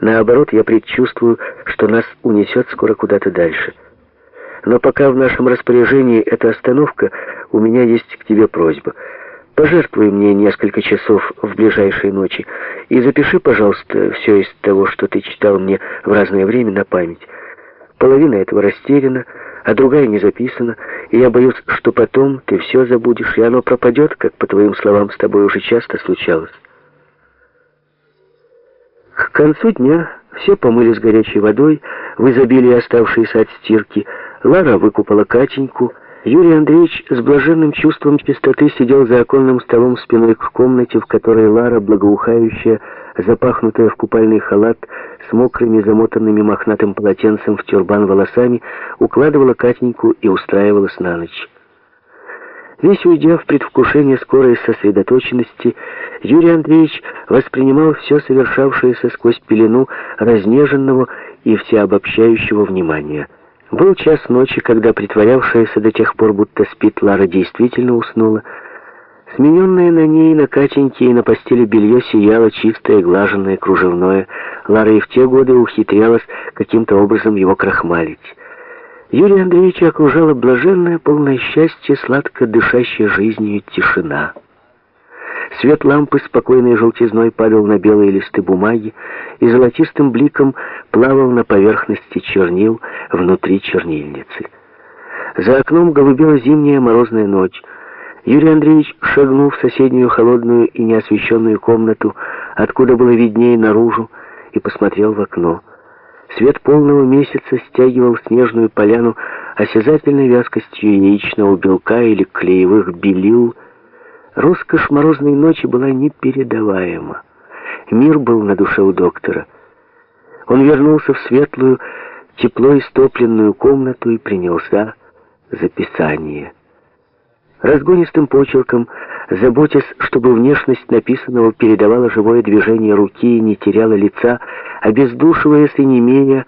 Наоборот, я предчувствую, что нас унесет скоро куда-то дальше. Но пока в нашем распоряжении эта остановка, у меня есть к тебе просьба. Пожертвуй мне несколько часов в ближайшие ночи и запиши, пожалуйста, все из того, что ты читал мне в разное время на память. Половина этого растеряна, а другая не записана, и я боюсь, что потом ты все забудешь, и оно пропадет, как, по твоим словам, с тобой уже часто случалось. К концу дня все помылись горячей водой, в изобилии оставшиеся от стирки. Лара выкупала Катеньку. Юрий Андреевич с блаженным чувством чистоты сидел за оконным столом спиной к комнате, в которой Лара, благоухающая, запахнутая в купальный халат, с мокрыми, замотанными мохнатым полотенцем в тюрбан волосами, укладывала Катеньку и устраивалась на ночь. Весь уйдя в предвкушение скорой сосредоточенности, Юрий Андреевич воспринимал все совершавшееся сквозь пелену разнеженного и всеобобщающего внимания. Был час ночи, когда притворявшаяся до тех пор, будто спит, Лара действительно уснула. Смененное на ней, на Катеньке и на постели белье сияло чистое, глаженное, кружевное. Лара и в те годы ухитрялась каким-то образом его крахмалить. Юрия Андреевича окружала блаженная, полное счастья, сладко дышащая жизнью тишина. Свет лампы спокойной желтизной падал на белые листы бумаги и золотистым бликом плавал на поверхности чернил внутри чернильницы. За окном голубела зимняя морозная ночь. Юрий Андреевич шагнул в соседнюю холодную и неосвещенную комнату, откуда было виднее наружу, и посмотрел в окно. Свет полного месяца стягивал снежную поляну осязательной вязкостью яичного белка или клеевых белил. Роскошь морозной ночи была непередаваема. Мир был на душе у доктора. Он вернулся в светлую, тепло истопленную комнату и принялся за писание. Разгонистым почерком, заботясь, чтобы внешность написанного передавала живое движение руки и не теряла лица, обездушиваясь и немея,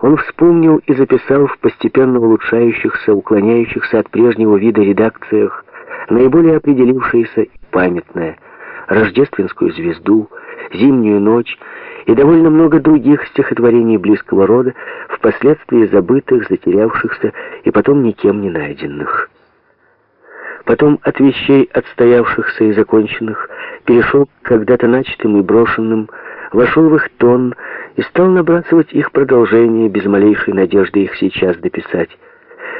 он вспомнил и записал в постепенно улучшающихся, уклоняющихся от прежнего вида редакциях наиболее определившееся и памятное «Рождественскую звезду», «Зимнюю ночь» и довольно много других стихотворений близкого рода, впоследствии забытых, затерявшихся и потом никем не найденных. Потом от вещей, отстоявшихся и законченных, перешел к когда-то начатым и брошенным, вошел в их тон и стал набрасывать их продолжение, без малейшей надежды их сейчас дописать.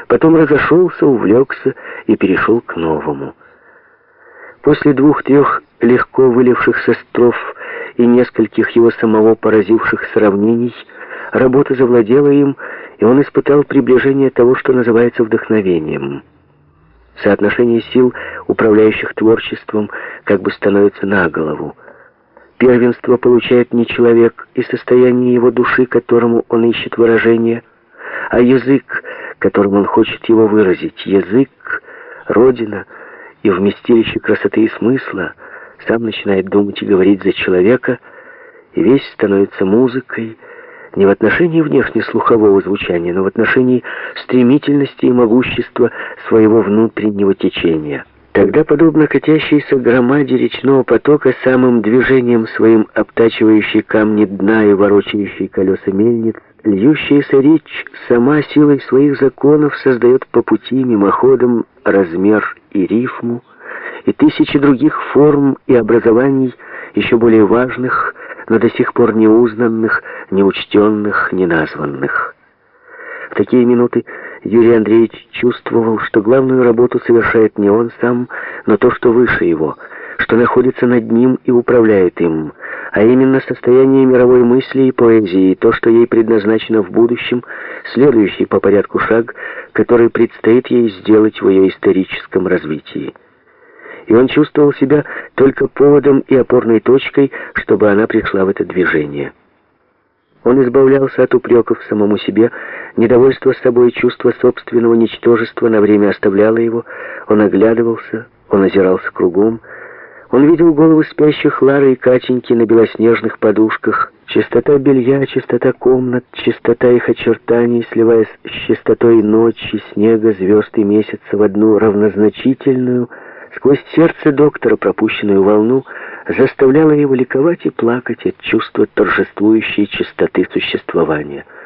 Потом разошелся, увлекся и перешел к новому. После двух-трех легко вылившихся строф и нескольких его самого поразивших сравнений, работа завладела им, и он испытал приближение того, что называется вдохновением — Соотношение сил, управляющих творчеством, как бы становится на голову. Первенство получает не человек и состояние его души, которому он ищет выражение, а язык, которым он хочет его выразить. Язык, родина и вместилище красоты и смысла сам начинает думать и говорить за человека, и весь становится музыкой, не в отношении внешне-слухового звучания, но в отношении стремительности и могущества своего внутреннего течения. Тогда, подобно катящейся громаде речного потока, самым движением своим обтачивающей камни дна и ворочающей колеса мельниц, льющаяся речь сама силой своих законов создает по пути мимоходом размер и рифму, и тысячи других форм и образований, еще более важных, но до сих пор неузнанных, неучтенных, неназванных. В такие минуты Юрий Андреевич чувствовал, что главную работу совершает не он сам, но то, что выше его, что находится над ним и управляет им, а именно состояние мировой мысли и поэзии, то, что ей предназначено в будущем, следующий по порядку шаг, который предстоит ей сделать в ее историческом развитии и он чувствовал себя только поводом и опорной точкой, чтобы она пришла в это движение. Он избавлялся от упреков самому себе, недовольство собой, чувство собственного ничтожества на время оставляло его, он оглядывался, он озирался кругом, он видел головы спящих Лары и Катеньки на белоснежных подушках, чистота белья, чистота комнат, чистота их очертаний, сливаясь с чистотой ночи, снега, звезд и месяца в одну равнозначительную, сквозь сердце доктора пропущенную волну заставляла его ликовать и плакать от чувства торжествующей чистоты существования —